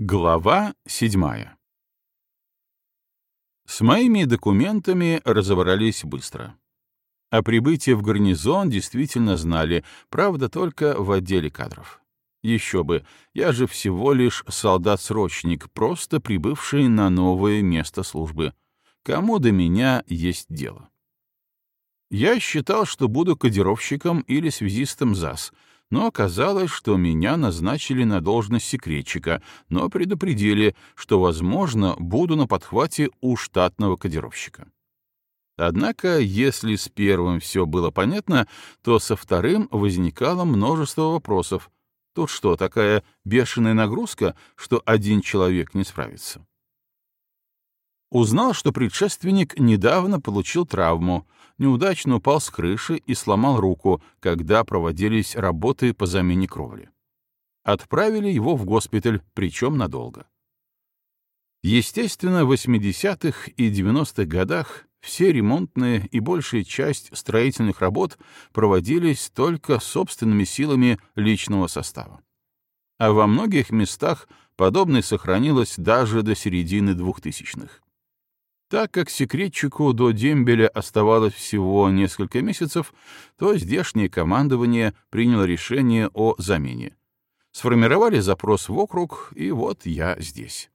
Глава седьмая С моими документами разобрались быстро. О прибытии в гарнизон действительно знали, правда, только в отделе кадров. Еще бы, я же всего лишь солдат-срочник, просто прибывший на новое место службы. Кому до меня есть дело? Я считал, что буду кодировщиком или связистом ЗАС — но оказалось, что меня назначили на должность секретчика, но предупредили, что, возможно, буду на подхвате у штатного кодировщика. Однако, если с первым все было понятно, то со вторым возникало множество вопросов. Тут что, такая бешеная нагрузка, что один человек не справится? Узнал, что предшественник недавно получил травму, неудачно упал с крыши и сломал руку, когда проводились работы по замене кровли. Отправили его в госпиталь, причем надолго. Естественно, в 80-х и 90-х годах все ремонтные и большая часть строительных работ проводились только собственными силами личного состава. А во многих местах подобное сохранилось даже до середины 2000-х. Так как секретчику до дембеля оставалось всего несколько месяцев, то здешнее командование приняло решение о замене. Сформировали запрос в округ, и вот я здесь.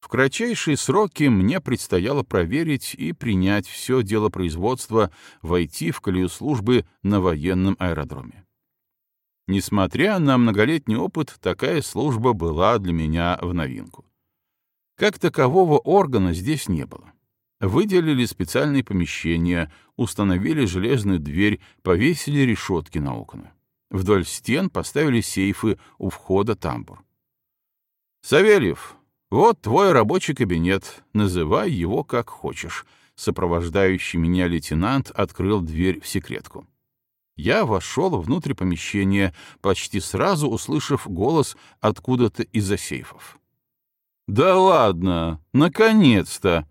В кратчайшие сроки мне предстояло проверить и принять все дело производства, войти в колею службы на военном аэродроме. Несмотря на многолетний опыт, такая служба была для меня в новинку. Как такового органа здесь не было. Выделили специальные помещения, установили железную дверь, повесили решетки на окна. Вдоль стен поставили сейфы у входа тамбур. «Савельев, вот твой рабочий кабинет, называй его как хочешь», сопровождающий меня лейтенант открыл дверь в секретку. Я вошел внутрь помещения, почти сразу услышав голос откуда-то из-за сейфов. «Да ладно! Наконец-то!»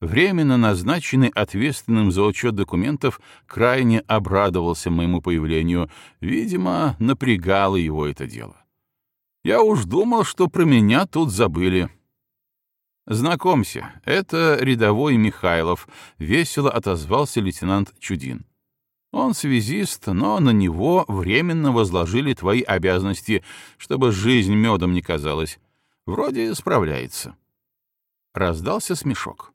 Временно назначенный ответственным за учет документов крайне обрадовался моему появлению. Видимо, напрягало его это дело. Я уж думал, что про меня тут забыли. «Знакомься, это рядовой Михайлов», — весело отозвался лейтенант Чудин. «Он связист, но на него временно возложили твои обязанности, чтобы жизнь медом не казалась. Вроде справляется. Раздался смешок.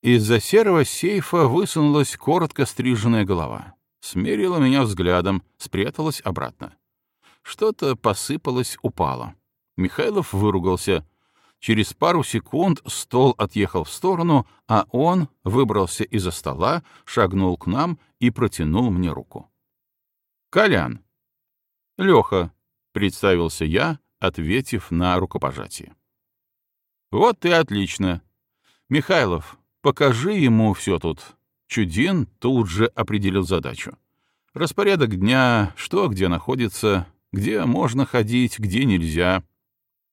Из-за серого сейфа высунулась коротко стриженная голова. Смерила меня взглядом, спряталась обратно. Что-то посыпалось, упало. Михайлов выругался. Через пару секунд стол отъехал в сторону, а он выбрался из-за стола, шагнул к нам и протянул мне руку. «Колян!» «Леха!» — представился я, ответив на рукопожатие. «Вот и отлично. Михайлов, покажи ему все тут». Чудин тут же определил задачу. Распорядок дня, что где находится, где можно ходить, где нельзя.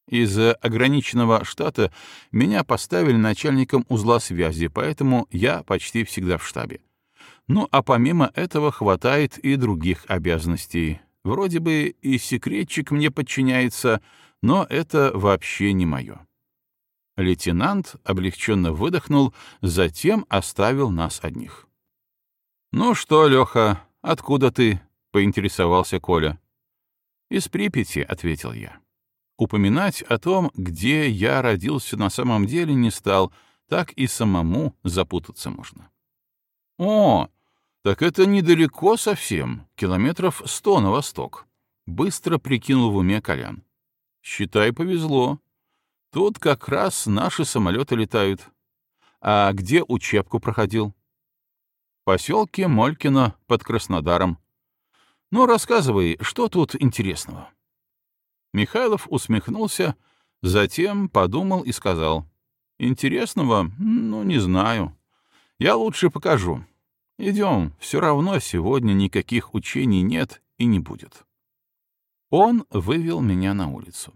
Из-за ограниченного штата меня поставили начальником узла связи, поэтому я почти всегда в штабе. Ну а помимо этого хватает и других обязанностей, Вроде бы и секретчик мне подчиняется, но это вообще не мое. Лейтенант облегченно выдохнул, затем оставил нас одних. «Ну что, Леха, откуда ты?» — поинтересовался Коля. «Из Припяти», — ответил я. Упоминать о том, где я родился на самом деле, не стал, так и самому запутаться можно. «О, так это недалеко совсем, километров сто на восток. Быстро прикинул в уме Колян. Считай, повезло. Тут как раз наши самолеты летают. А где учебку проходил? В поселке Молькино под Краснодаром. Ну, рассказывай, что тут интересного? Михайлов усмехнулся, затем подумал и сказал. Интересного? Ну, не знаю. Я лучше покажу. Идем, все равно сегодня никаких учений нет и не будет. Он вывел меня на улицу.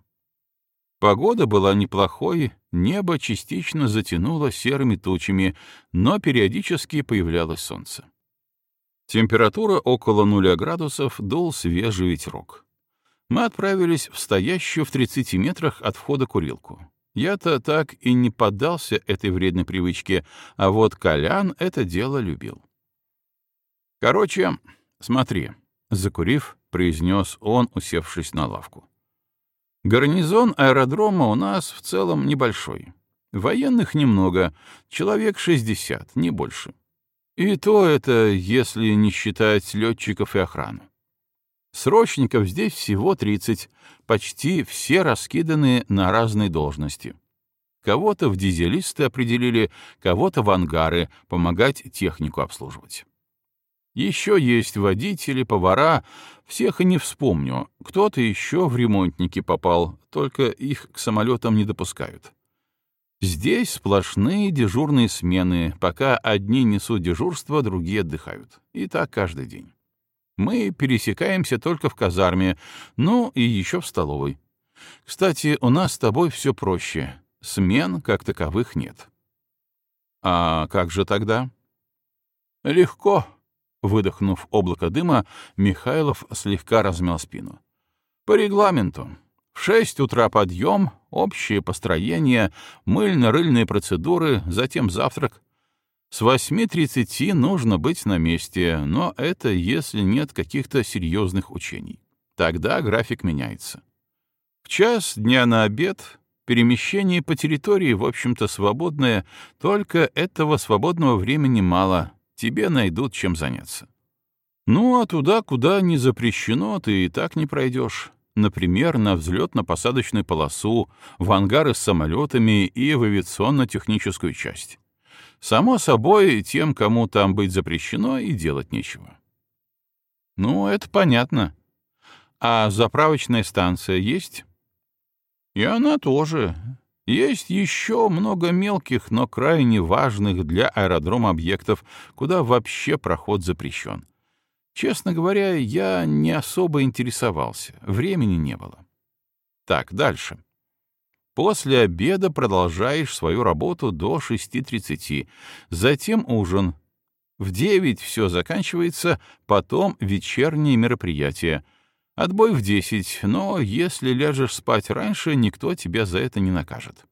Погода была неплохой, небо частично затянуло серыми тучами, но периодически появлялось солнце. Температура около нуля градусов, дул свежий ветерок. Мы отправились в стоящую в 30 метрах от входа курилку. Я-то так и не поддался этой вредной привычке, а вот Колян это дело любил. «Короче, смотри», — закурив, произнес он, усевшись на лавку. «Гарнизон аэродрома у нас в целом небольшой. Военных немного, человек 60, не больше. И то это, если не считать летчиков и охрану. Срочников здесь всего 30, почти все раскиданы на разные должности. Кого-то в дизелисты определили, кого-то в ангары, помогать технику обслуживать. Еще есть водители, повара, всех и не вспомню. Кто-то еще в ремонтники попал, только их к самолетам не допускают. Здесь сплошные дежурные смены, пока одни несут дежурство, другие отдыхают. И так каждый день. Мы пересекаемся только в казарме, ну и еще в столовой. Кстати, у нас с тобой все проще. Смен как таковых нет. А как же тогда? Легко. Выдохнув облако дыма, Михайлов слегка размял спину. По регламенту. В шесть утра подъем, общее построение, мыльно-рыльные процедуры, затем завтрак. С 8.30 нужно быть на месте, но это если нет каких-то серьезных учений. Тогда график меняется. В час дня на обед перемещение по территории, в общем-то, свободное, только этого свободного времени мало, тебе найдут чем заняться. Ну, а туда, куда не запрещено, ты и так не пройдешь. Например, на взлетно-посадочную полосу, в ангары с самолетами и в авиационно-техническую часть. Само собой, тем, кому там быть запрещено, и делать нечего. Ну, это понятно. А заправочная станция есть? И она тоже. Есть еще много мелких, но крайне важных для аэродрома объектов, куда вообще проход запрещен. Честно говоря, я не особо интересовался, времени не было. Так, дальше. После обеда продолжаешь свою работу до 6.30, затем ужин. В 9 все заканчивается, потом вечерние мероприятия. Отбой в 10, но если ляжешь спать раньше, никто тебя за это не накажет.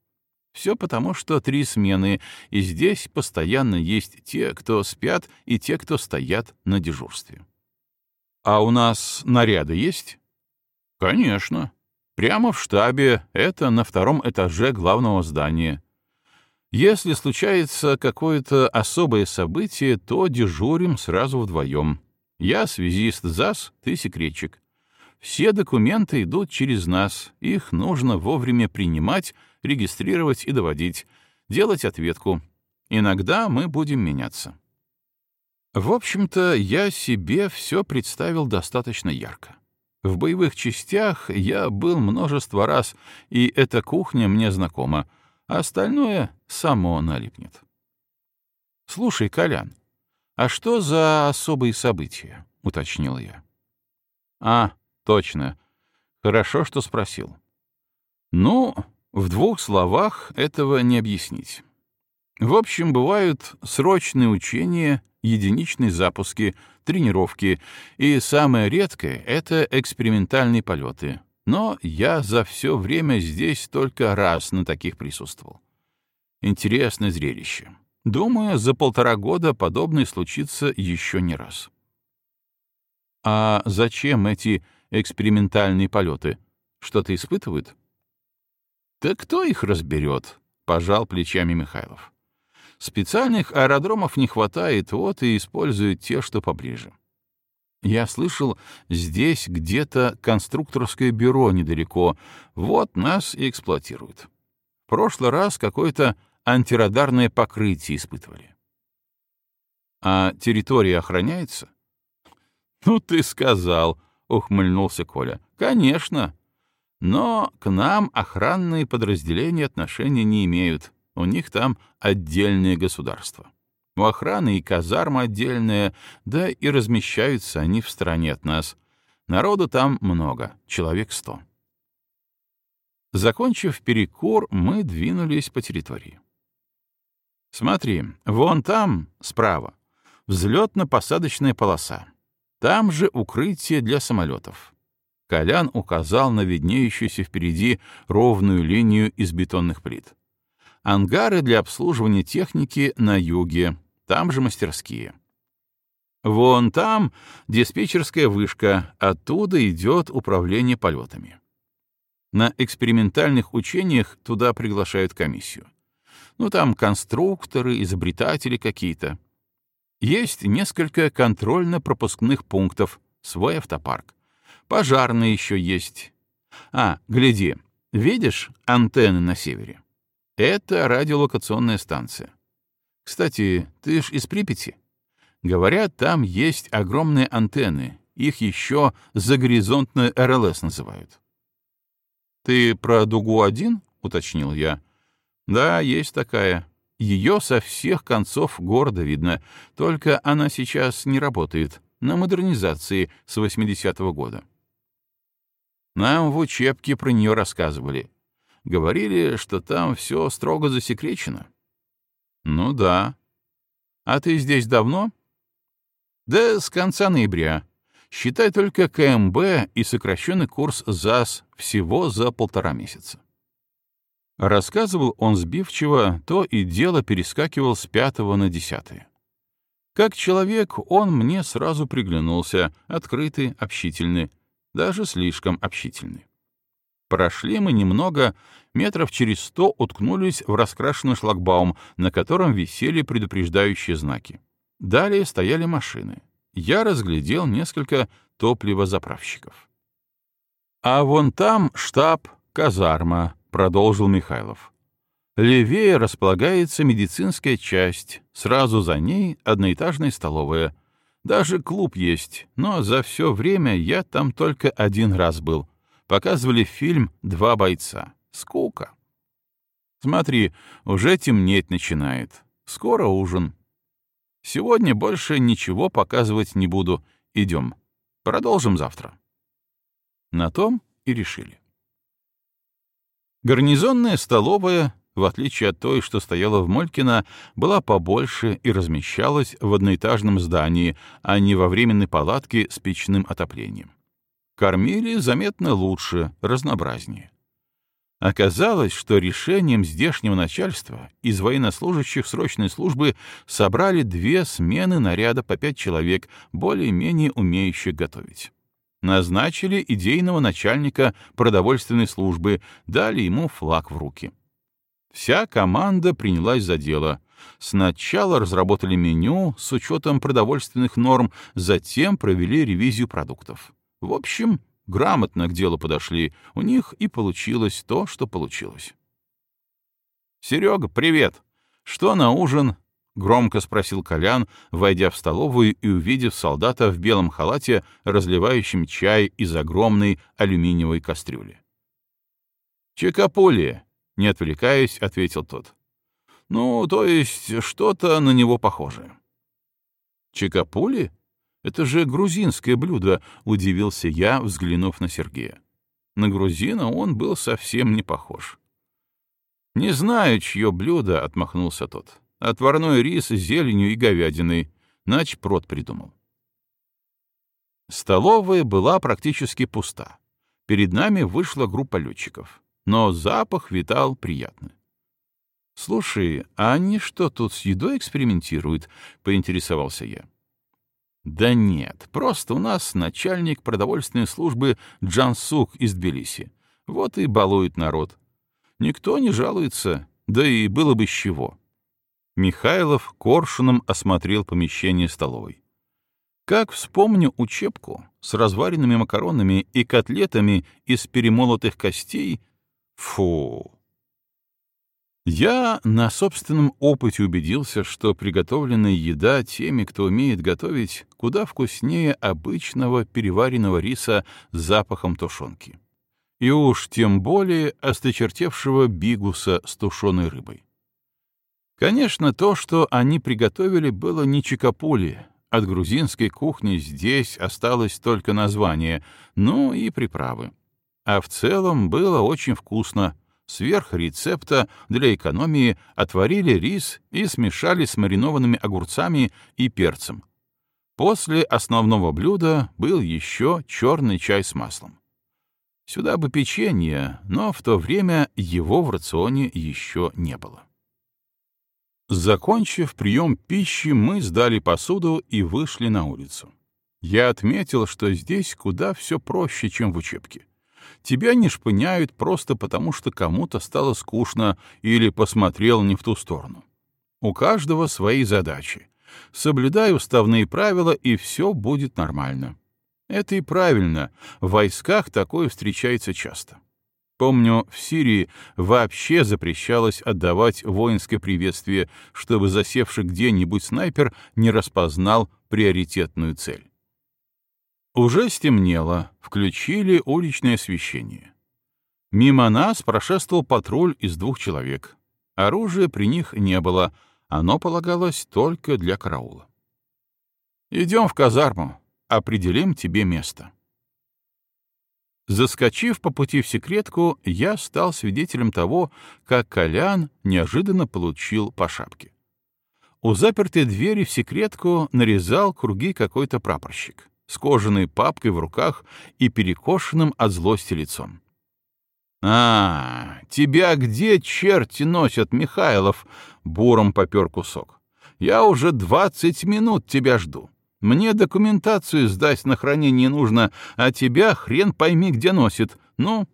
Все потому, что три смены, и здесь постоянно есть те, кто спят, и те, кто стоят на дежурстве. А у нас наряды есть? Конечно. Прямо в штабе, это на втором этаже главного здания. Если случается какое-то особое событие, то дежурим сразу вдвоем. Я связист ЗАС, ты секретчик. Все документы идут через нас, их нужно вовремя принимать, регистрировать и доводить, делать ответку. Иногда мы будем меняться. В общем-то, я себе все представил достаточно ярко. В боевых частях я был множество раз, и эта кухня мне знакома, а остальное само налипнет. «Слушай, Колян, а что за особые события?» — уточнил я. «А, точно. Хорошо, что спросил. Ну, в двух словах этого не объяснить. В общем, бывают срочные учения, единичные запуски, тренировки, и самое редкое — это экспериментальные полеты. Но я за все время здесь только раз на таких присутствовал. Интересное зрелище. Думаю, за полтора года подобное случится еще не раз. А зачем эти экспериментальные полеты? Что-то испытывают? Да кто их разберет? — пожал плечами Михайлов. Специальных аэродромов не хватает, вот и используют те, что поближе. Я слышал, здесь где-то конструкторское бюро недалеко, вот нас и эксплуатируют. В прошлый раз какое-то антирадарное покрытие испытывали. А территория охраняется? Ну ты сказал, ухмыльнулся Коля. Конечно. Но к нам охранные подразделения отношения не имеют. У них там отдельное государство. У охраны и казарма отдельная, да и размещаются они в стороне от нас. Народу там много, человек сто. Закончив перекур, мы двинулись по территории. Смотри, вон там, справа, взлетно-посадочная полоса. Там же укрытие для самолетов. Колян указал на виднеющуюся впереди ровную линию из бетонных плит. Ангары для обслуживания техники на юге, там же мастерские. Вон там диспетчерская вышка, оттуда идет управление полетами. На экспериментальных учениях туда приглашают комиссию. Ну, там конструкторы, изобретатели какие-то. Есть несколько контрольно-пропускных пунктов, свой автопарк. Пожарные еще есть. А, гляди, видишь антенны на севере? Это радиолокационная станция. Кстати, ты ж из Припяти? Говорят, там есть огромные антенны, их еще загоризонтную РЛС называют. «Ты про Дугу-1?» — уточнил я. «Да, есть такая. Ее со всех концов города видно, только она сейчас не работает, на модернизации с 80-го года». Нам в учебке про нее рассказывали. Говорили, что там все строго засекречено. Ну да. А ты здесь давно? Да с конца ноября. Считай только КМБ и сокращенный курс ЗАС всего за полтора месяца. Рассказывал он сбивчиво, то и дело перескакивал с пятого на десятое. Как человек он мне сразу приглянулся, открытый, общительный, даже слишком общительный. Прошли мы немного, метров через сто уткнулись в раскрашенный шлагбаум, на котором висели предупреждающие знаки. Далее стояли машины я разглядел несколько топливозаправщиков. «А вон там штаб, казарма», — продолжил Михайлов. «Левее располагается медицинская часть, сразу за ней одноэтажная столовая. Даже клуб есть, но за все время я там только один раз был. Показывали фильм «Два бойца». Скука. Смотри, уже темнеть начинает. Скоро ужин. Сегодня больше ничего показывать не буду. Идем. Продолжим завтра. На том и решили. Гарнизонная столовая, в отличие от той, что стояла в Молькино, была побольше и размещалась в одноэтажном здании, а не во временной палатке с печным отоплением. Кормили заметно лучше, разнообразнее. Оказалось, что решением здешнего начальства из военнослужащих срочной службы собрали две смены наряда по пять человек, более-менее умеющих готовить. Назначили идейного начальника продовольственной службы, дали ему флаг в руки. Вся команда принялась за дело. Сначала разработали меню с учетом продовольственных норм, затем провели ревизию продуктов. В общем, грамотно к делу подошли, у них и получилось то, что получилось. «Серега, привет! Что на ужин?» — громко спросил Колян, войдя в столовую и увидев солдата в белом халате, разливающим чай из огромной алюминиевой кастрюли. «Чекапулье», — не отвлекаясь, ответил тот. «Ну, то есть что-то на него похожее». «Чекапули?» Это же грузинское блюдо, удивился я, взглянув на Сергея. На грузина он был совсем не похож. Не знаю, чье блюдо, отмахнулся тот. Отварной рис с зеленью и говядиной. Нач прот придумал. Столовая была практически пуста. Перед нами вышла группа летчиков, но запах витал приятный. «Слушай, а они что, тут с едой экспериментируют?» — поинтересовался я. Да нет, просто у нас начальник продовольственной службы Джансук из Тбилиси. Вот и балует народ. Никто не жалуется, да и было бы с чего. Михайлов коршуном осмотрел помещение столовой. Как вспомню учебку с разваренными макаронами и котлетами из перемолотых костей, фу, я на собственном опыте убедился, что приготовленная еда теми, кто умеет готовить, куда вкуснее обычного переваренного риса с запахом тушенки. И уж тем более осточертевшего бигуса с тушеной рыбой. Конечно, то, что они приготовили, было не чикапули. От грузинской кухни здесь осталось только название, ну и приправы. А в целом было очень вкусно, Сверх рецепта для экономии отварили рис и смешали с маринованными огурцами и перцем. После основного блюда был еще черный чай с маслом. Сюда бы печенье, но в то время его в рационе еще не было. Закончив прием пищи, мы сдали посуду и вышли на улицу. Я отметил, что здесь куда все проще, чем в учебке. Тебя не шпыняют просто потому, что кому-то стало скучно или посмотрел не в ту сторону. У каждого свои задачи. Соблюдай уставные правила, и все будет нормально. Это и правильно, в войсках такое встречается часто. Помню, в Сирии вообще запрещалось отдавать воинское приветствие, чтобы засевший где-нибудь снайпер не распознал приоритетную цель. Уже стемнело, включили уличное освещение. Мимо нас прошествовал патруль из двух человек. Оружия при них не было, оно полагалось только для караула. «Идем в казарму, определим тебе место». Заскочив по пути в секретку, я стал свидетелем того, как Колян неожиданно получил по шапке. У запертой двери в секретку нарезал круги какой-то прапорщик с кожаной папкой в руках и перекошенным от злости лицом. «А, тебя где черти носят, Михайлов?» — буром попер кусок. «Я уже двадцать минут тебя жду. Мне документацию сдать на хранение нужно, а тебя хрен пойми где носит. Ну...»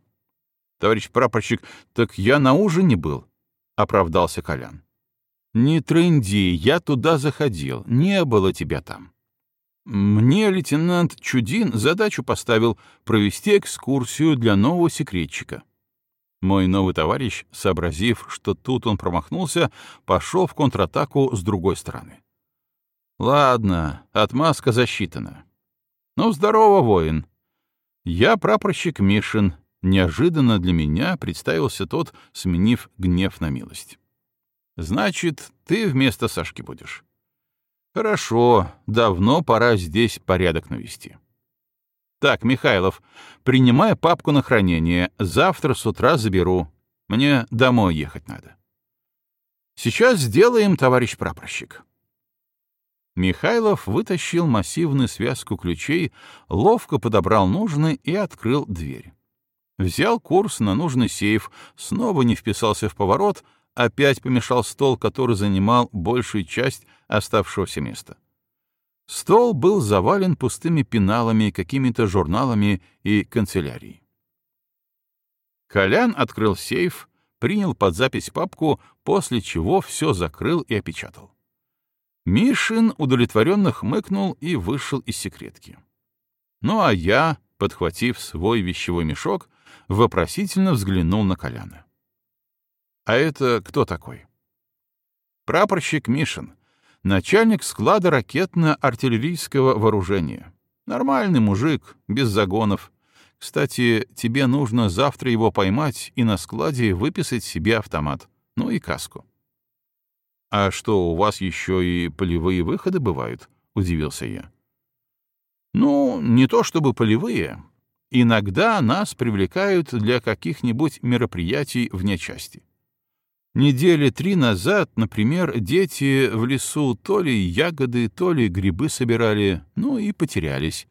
«Товарищ прапорщик, так я на ужине был», — оправдался Колян. «Не трынди, я туда заходил, не было тебя там». Мне лейтенант Чудин задачу поставил провести экскурсию для нового секретчика. Мой новый товарищ, сообразив, что тут он промахнулся, пошел в контратаку с другой стороны. Ладно, отмазка засчитана. Ну, здорово, воин. Я прапорщик Мишин. Неожиданно для меня представился тот, сменив гнев на милость. Значит, ты вместо Сашки будешь. Хорошо, давно пора здесь порядок навести. Так, Михайлов, принимай папку на хранение, завтра с утра заберу. Мне домой ехать надо. Сейчас сделаем, товарищ прапорщик. Михайлов вытащил массивную связку ключей, ловко подобрал нужный и открыл дверь. Взял курс на нужный сейф, снова не вписался в поворот — опять помешал стол, который занимал большую часть оставшегося места. Стол был завален пустыми пеналами, какими-то журналами и канцелярией. Колян открыл сейф, принял под запись папку, после чего все закрыл и опечатал. Мишин удовлетворенно хмыкнул и вышел из секретки. Ну а я, подхватив свой вещевой мешок, вопросительно взглянул на Коляна. А это кто такой? Прапорщик Мишин, начальник склада ракетно-артиллерийского вооружения. Нормальный мужик, без загонов. Кстати, тебе нужно завтра его поймать и на складе выписать себе автомат, ну и каску. «А что, у вас еще и полевые выходы бывают?» — удивился я. «Ну, не то чтобы полевые. Иногда нас привлекают для каких-нибудь мероприятий вне части. Недели три назад, например, дети в лесу то ли ягоды, то ли грибы собирали, ну и потерялись.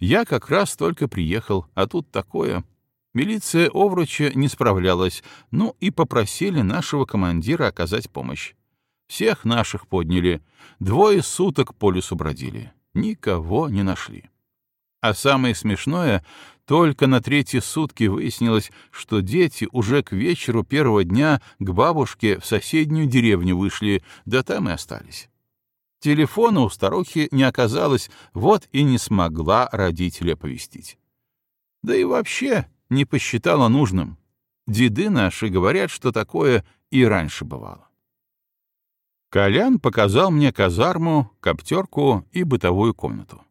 Я как раз только приехал, а тут такое. Милиция Овруча не справлялась, ну и попросили нашего командира оказать помощь. Всех наших подняли, двое суток по лесу бродили, никого не нашли. А самое смешное, только на третьи сутки выяснилось, что дети уже к вечеру первого дня к бабушке в соседнюю деревню вышли, да там и остались. Телефона у старухи не оказалось, вот и не смогла родителя повестить. Да и вообще не посчитала нужным. Деды наши говорят, что такое и раньше бывало. Колян показал мне казарму, коптерку и бытовую комнату.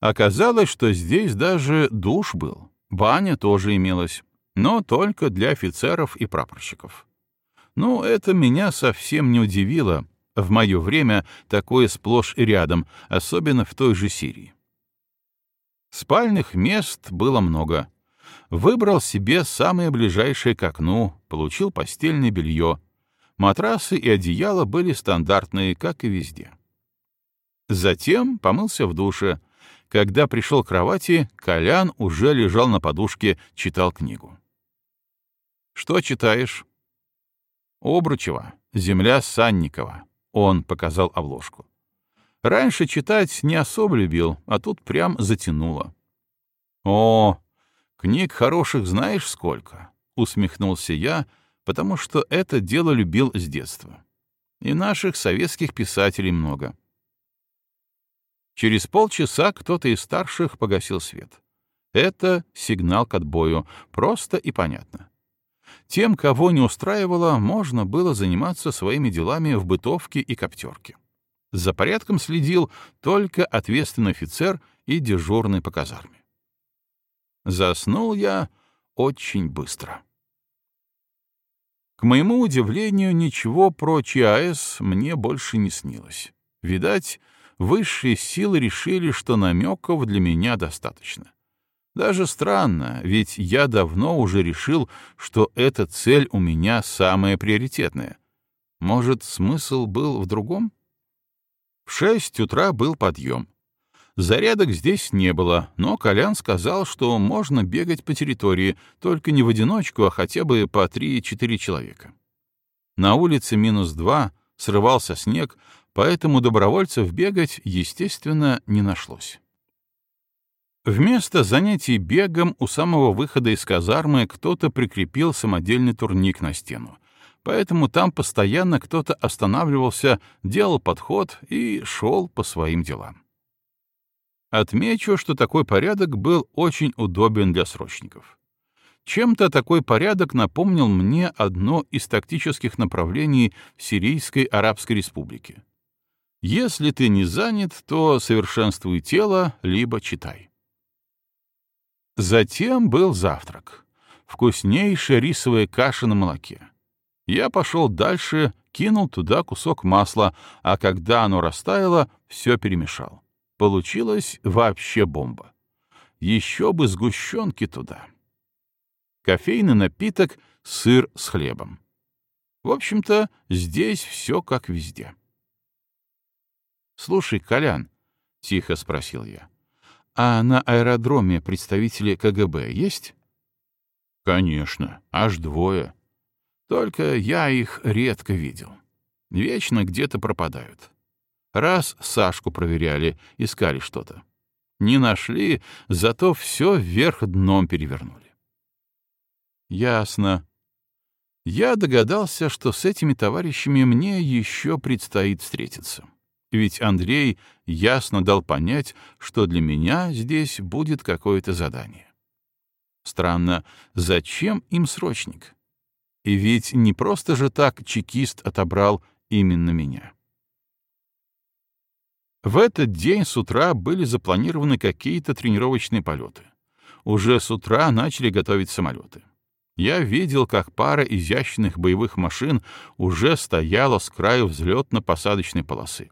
Оказалось, что здесь даже душ был, баня тоже имелась, но только для офицеров и прапорщиков. Ну, это меня совсем не удивило. В мое время такое сплошь и рядом, особенно в той же Сирии. Спальных мест было много. Выбрал себе самое ближайшее к окну, получил постельное белье. Матрасы и одеяла были стандартные, как и везде. Затем помылся в душе — Когда пришел к кровати, Колян уже лежал на подушке, читал книгу. «Что читаешь?» «Обручева. Земля Санникова». Он показал обложку. Раньше читать не особо любил, а тут прям затянуло. «О, книг хороших знаешь сколько?» — усмехнулся я, потому что это дело любил с детства. И наших советских писателей много. Через полчаса кто-то из старших погасил свет. Это сигнал к отбою, просто и понятно. Тем, кого не устраивало, можно было заниматься своими делами в бытовке и коптерке. За порядком следил только ответственный офицер и дежурный по казарме. Заснул я очень быстро. К моему удивлению, ничего про ЧАЭС мне больше не снилось. Видать, высшие силы решили, что намеков для меня достаточно. Даже странно, ведь я давно уже решил, что эта цель у меня самая приоритетная. Может, смысл был в другом? В шесть утра был подъем. Зарядок здесь не было, но Колян сказал, что можно бегать по территории, только не в одиночку, а хотя бы по три-четыре человека. На улице минус два, срывался снег, поэтому добровольцев бегать, естественно, не нашлось. Вместо занятий бегом у самого выхода из казармы кто-то прикрепил самодельный турник на стену, поэтому там постоянно кто-то останавливался, делал подход и шел по своим делам. Отмечу, что такой порядок был очень удобен для срочников. Чем-то такой порядок напомнил мне одно из тактических направлений в Сирийской Арабской Республике. Если ты не занят, то совершенствуй тело, либо читай. Затем был завтрак. Вкуснейшая рисовая каша на молоке. Я пошел дальше, кинул туда кусок масла, а когда оно растаяло, все перемешал. Получилась вообще бомба. Еще бы сгущенки туда. Кофейный напиток, сыр с хлебом. В общем-то, здесь все как везде. «Слушай, Колян», — тихо спросил я, а на аэродроме представители КГБ есть? Конечно, аж двое. Только я их редко видел. Вечно где-то пропадают. Раз Сашку проверяли, искали что-то. Не нашли, зато все вверх дном перевернули. Ясно. Я догадался, что с этими товарищами мне еще предстоит встретиться ведь Андрей ясно дал понять, что для меня здесь будет какое-то задание. Странно, зачем им срочник? И ведь не просто же так чекист отобрал именно меня. В этот день с утра были запланированы какие-то тренировочные полеты. Уже с утра начали готовить самолеты. Я видел, как пара изящных боевых машин уже стояла с краю взлетно-посадочной полосы.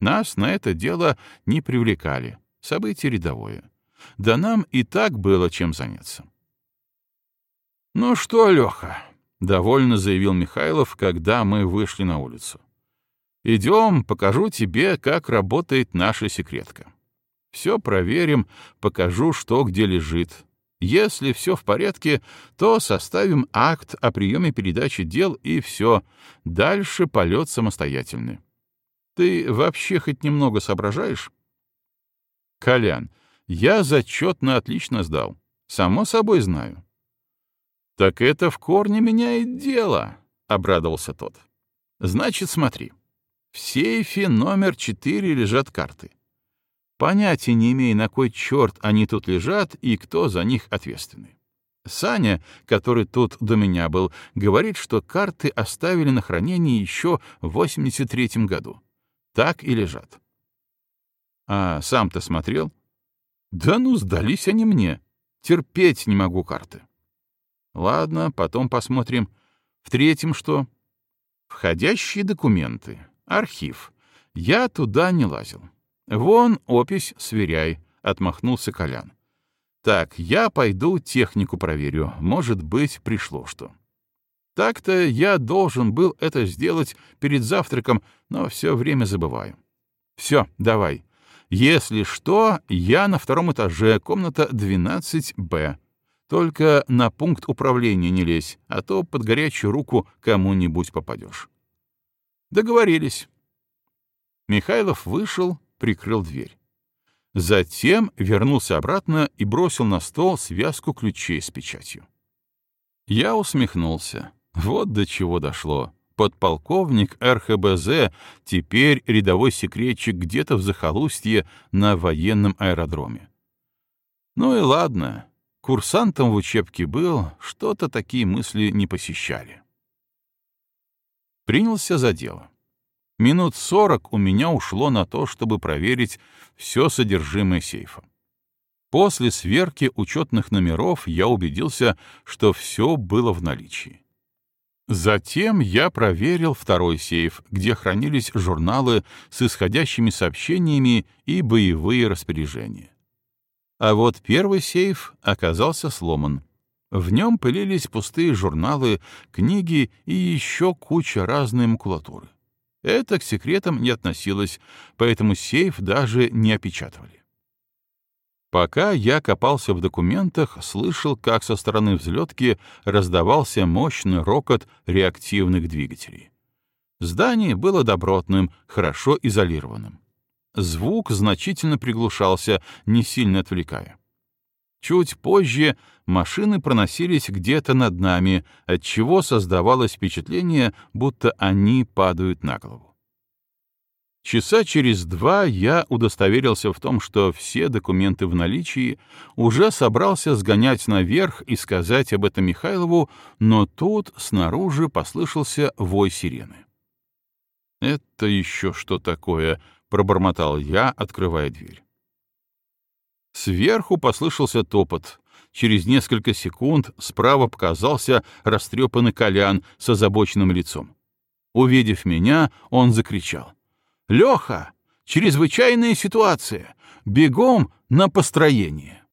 Нас на это дело не привлекали. Событие рядовое. Да нам и так было чем заняться. «Ну что, Леха?» — довольно заявил Михайлов, когда мы вышли на улицу. «Идем, покажу тебе, как работает наша секретка. Все проверим, покажу, что где лежит. Если все в порядке, то составим акт о приеме передачи дел и все. Дальше полет самостоятельный. Ты вообще хоть немного соображаешь? Колян, я зачетно отлично сдал. Само собой знаю. Так это в корне меняет дело, — обрадовался тот. Значит, смотри. В сейфе номер четыре лежат карты. Понятия не имея, на кой черт они тут лежат и кто за них ответственный. Саня, который тут до меня был, говорит, что карты оставили на хранении еще в 83 году. Так и лежат. А сам-то смотрел? Да ну, сдались они мне. Терпеть не могу карты. Ладно, потом посмотрим. В третьем что? Входящие документы. Архив. Я туда не лазил. Вон опись сверяй, — отмахнулся Колян. Так, я пойду технику проверю. Может быть, пришло что. Так-то я должен был это сделать перед завтраком, но все время забываю. Все, давай. Если что, я на втором этаже, комната 12-Б. Только на пункт управления не лезь, а то под горячую руку кому-нибудь попадешь. Договорились. Михайлов вышел, прикрыл дверь. Затем вернулся обратно и бросил на стол связку ключей с печатью. Я усмехнулся. Вот до чего дошло. Подполковник РХБЗ, теперь рядовой секретчик где-то в захолустье на военном аэродроме. Ну и ладно, курсантом в учебке был, что-то такие мысли не посещали. Принялся за дело. Минут сорок у меня ушло на то, чтобы проверить все содержимое сейфа. После сверки учетных номеров я убедился, что все было в наличии. Затем я проверил второй сейф, где хранились журналы с исходящими сообщениями и боевые распоряжения. А вот первый сейф оказался сломан. В нем пылились пустые журналы, книги и еще куча разной макулатуры. Это к секретам не относилось, поэтому сейф даже не опечатывали. Пока я копался в документах, слышал, как со стороны взлетки раздавался мощный рокот реактивных двигателей. Здание было добротным, хорошо изолированным. Звук значительно приглушался, не сильно отвлекая. Чуть позже машины проносились где-то над нами, отчего создавалось впечатление, будто они падают на голову. Часа через два я удостоверился в том, что все документы в наличии, уже собрался сгонять наверх и сказать об этом Михайлову, но тут снаружи послышался вой сирены. «Это еще что такое?» — пробормотал я, открывая дверь. Сверху послышался топот. Через несколько секунд справа показался растрепанный Колян с озабоченным лицом. Увидев меня, он закричал. «Леха! Чрезвычайная ситуация! Бегом на построение!»